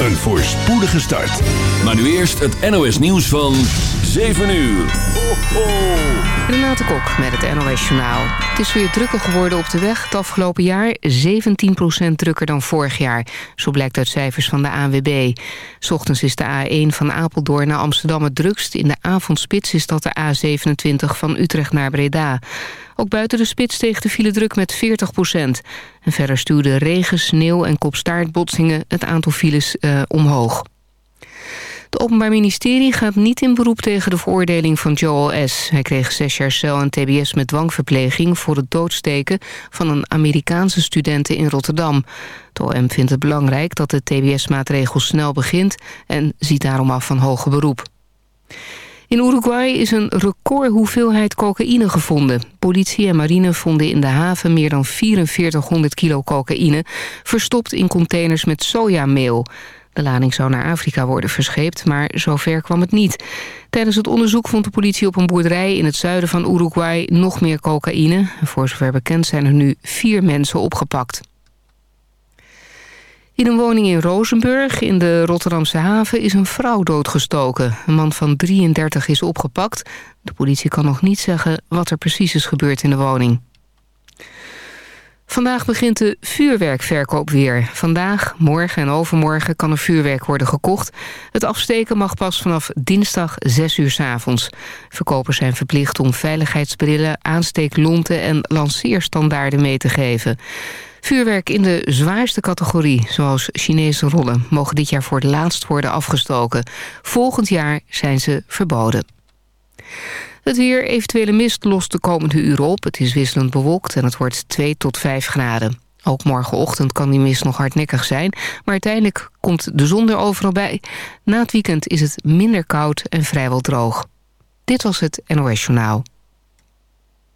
een voorspoedige start. Maar nu eerst het NOS nieuws van 7 uur. Ho, ho. Renate Kok met het NOS Journaal. Het is weer drukker geworden op de weg het afgelopen jaar. 17% drukker dan vorig jaar. Zo blijkt uit cijfers van de ANWB. Ochtends is de A1 van Apeldoorn naar Amsterdam het drukst. In de avondspits is dat de A27 van Utrecht naar Breda. Ook buiten de spits steeg de file druk met 40 procent. En verder stuwde regen, sneeuw en kopstaartbotsingen het aantal files uh, omhoog. Het Openbaar Ministerie gaat niet in beroep tegen de veroordeling van Joel S. Hij kreeg zes jaar cel en tbs met dwangverpleging... voor het doodsteken van een Amerikaanse studenten in Rotterdam. Het OM vindt het belangrijk dat de tbs-maatregel snel begint... en ziet daarom af van hoger beroep. In Uruguay is een record hoeveelheid cocaïne gevonden. Politie en marine vonden in de haven meer dan 4400 kilo cocaïne... verstopt in containers met sojameel. De lading zou naar Afrika worden verscheept, maar zover kwam het niet. Tijdens het onderzoek vond de politie op een boerderij in het zuiden van Uruguay nog meer cocaïne. Voor zover bekend zijn er nu vier mensen opgepakt. In een woning in Rozenburg in de Rotterdamse haven is een vrouw doodgestoken. Een man van 33 is opgepakt. De politie kan nog niet zeggen wat er precies is gebeurd in de woning. Vandaag begint de vuurwerkverkoop weer. Vandaag, morgen en overmorgen kan er vuurwerk worden gekocht. Het afsteken mag pas vanaf dinsdag 6 uur s avonds. Verkopers zijn verplicht om veiligheidsbrillen, aansteeklonten en lanceerstandaarden mee te geven. Vuurwerk in de zwaarste categorie, zoals Chinese rollen... mogen dit jaar voor het laatst worden afgestoken. Volgend jaar zijn ze verboden. Het weer, eventuele mist, lost de komende uren op. Het is wisselend bewolkt en het wordt 2 tot 5 graden. Ook morgenochtend kan die mist nog hardnekkig zijn... maar uiteindelijk komt de zon er overal bij. Na het weekend is het minder koud en vrijwel droog. Dit was het NOS Journaal.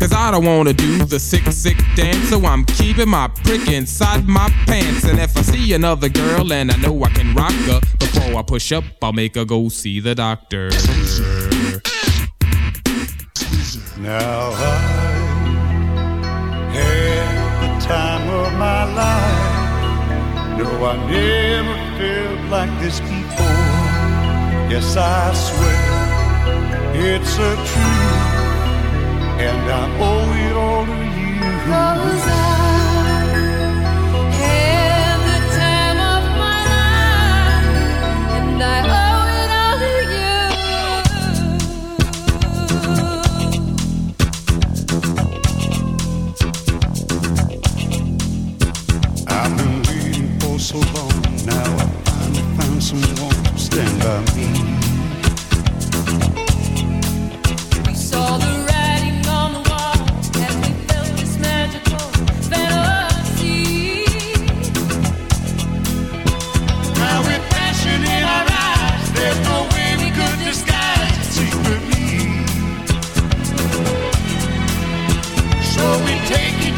Cause I don't wanna do the sick, sick dance, so I'm keeping my prick inside my pants. And if I see another girl and I know I can rock her, before I push up, I'll make her go see the doctor. Now I had the time of my life. No, I never felt like this before. Yes, I swear it's a truth, and I owe it all to you. Cause I had the time of my life, and I.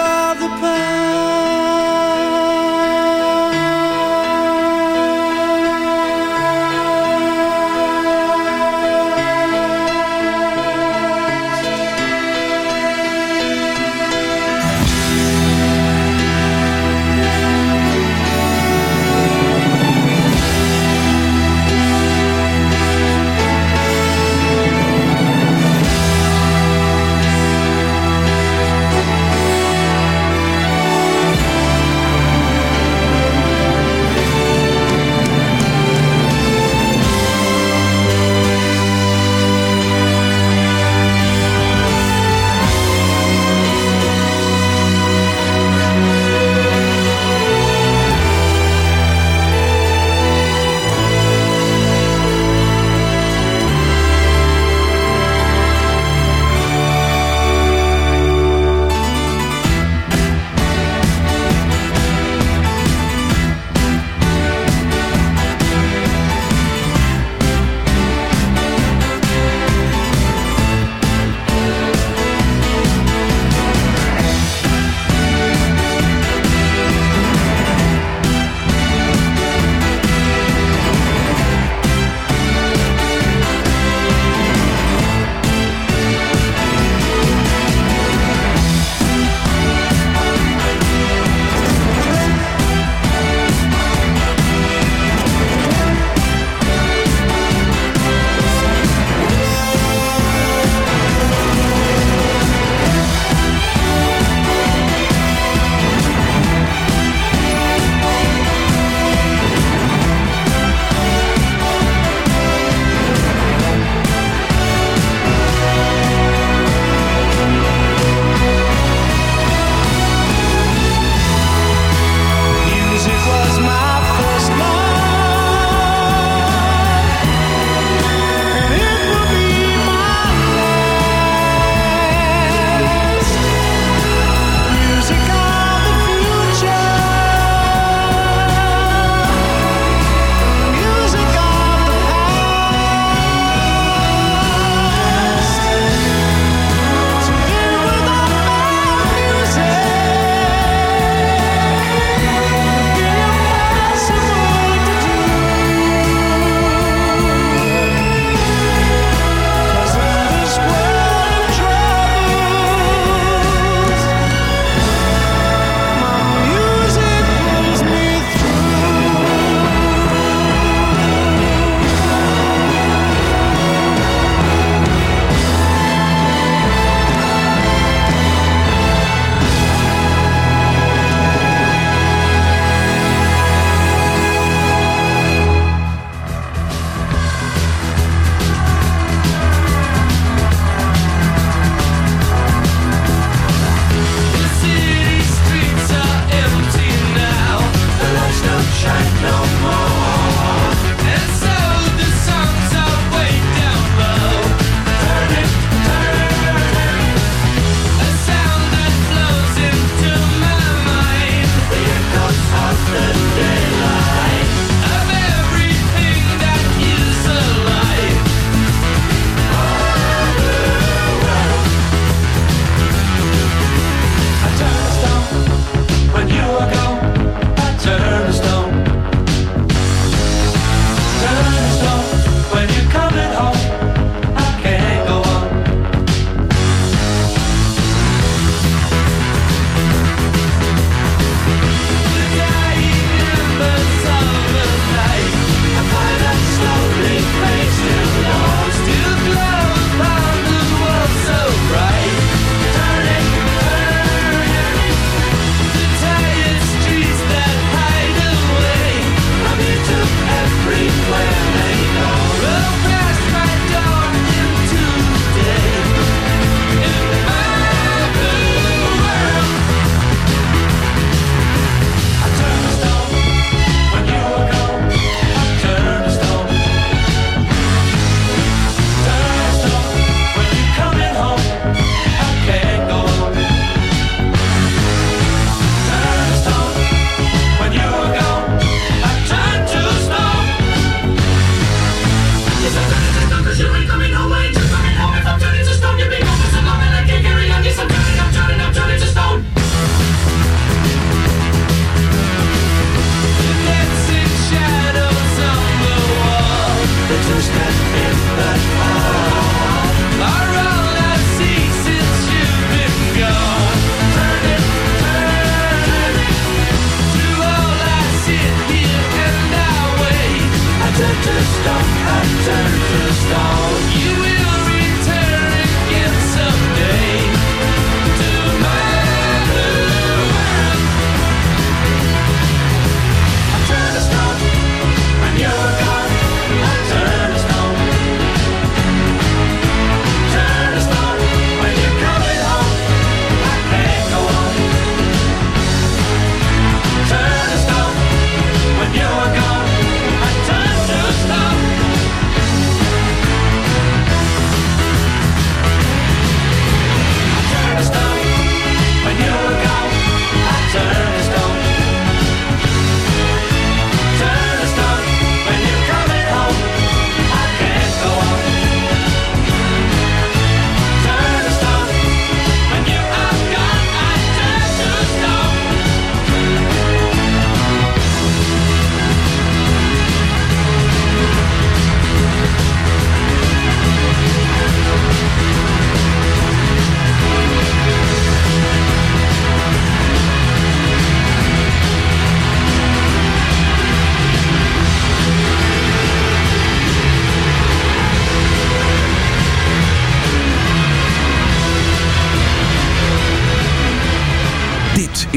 of the past.